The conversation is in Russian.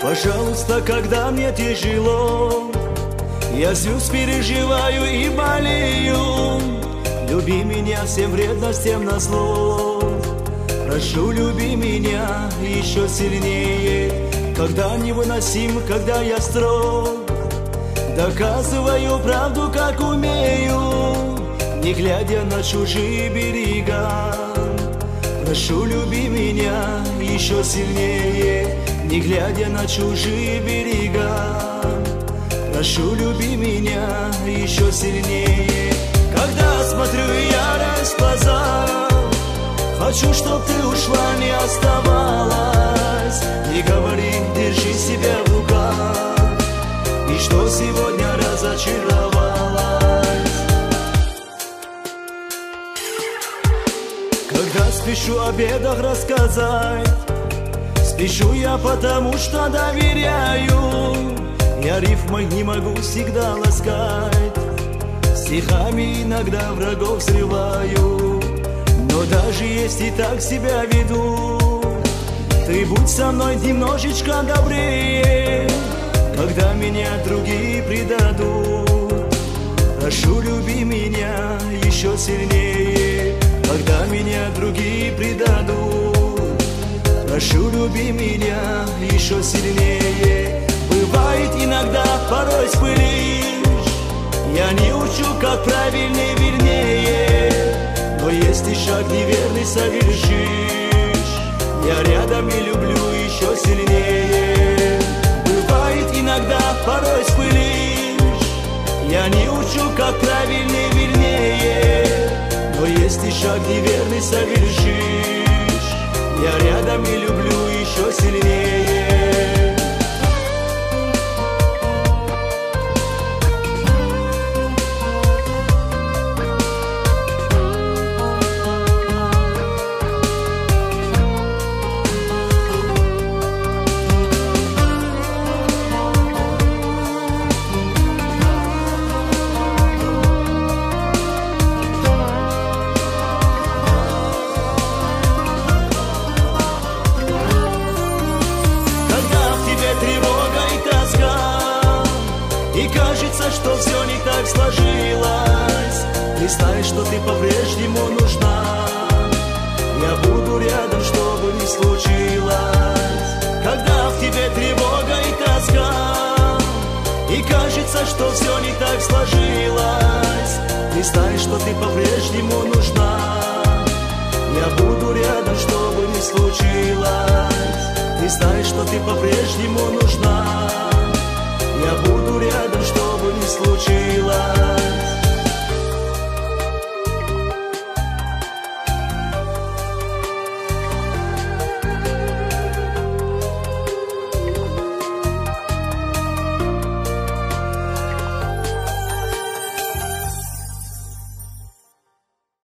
Пожалуйста, когда мне тяжело Я звезд переживаю и болею. Люби меня всем вредностям на зло. Прошу, люби меня еще сильнее. Когда невыносим, когда я строг Доказываю правду, как умею Не глядя на чужие берега. Прошу, люби меня еще сильнее Не глядя на чужие берега. Прошу, люби меня еще сильнее. Когда смотрю ярость в глаза Хочу, чтоб ты ушла, не оставалась. Не говори, держи себя в руках. И что сегодня разочаровалась? Когда спешу о бедах рассказать Спешу я потому, что доверяю. Я рифмой не могу всегда ласкать. Стихами иногда врагов срываю. Но даже если так себя веду Ты будь со мной немножечко добрее. Когда меня другие предадут Прошу, люби меня еще сильнее. Когда меня другие предадут Прошу, люби меня еще сильнее. Бывает иногда, порой спылишь. Я не учу, как правильнее, вернее. Но если шаг неверный совершишь. Я рядом и люблю еще сильнее. Бывает иногда, порой спылишь. Я не учу, как правильнее, вернее. Но если шаг неверный совершишь И кажется, что все не так сложилось. Ты знаешь, что ты по-прежнему нужна. Я буду рядом, что бы ни случилось. Когда в тебе тревога и тоска. И кажется, что все не так сложилось. Ты знаешь, что ты по-прежнему нужна. Я буду рядом, что бы ни случилось. Ты знаешь, что ты по-прежнему нужна Я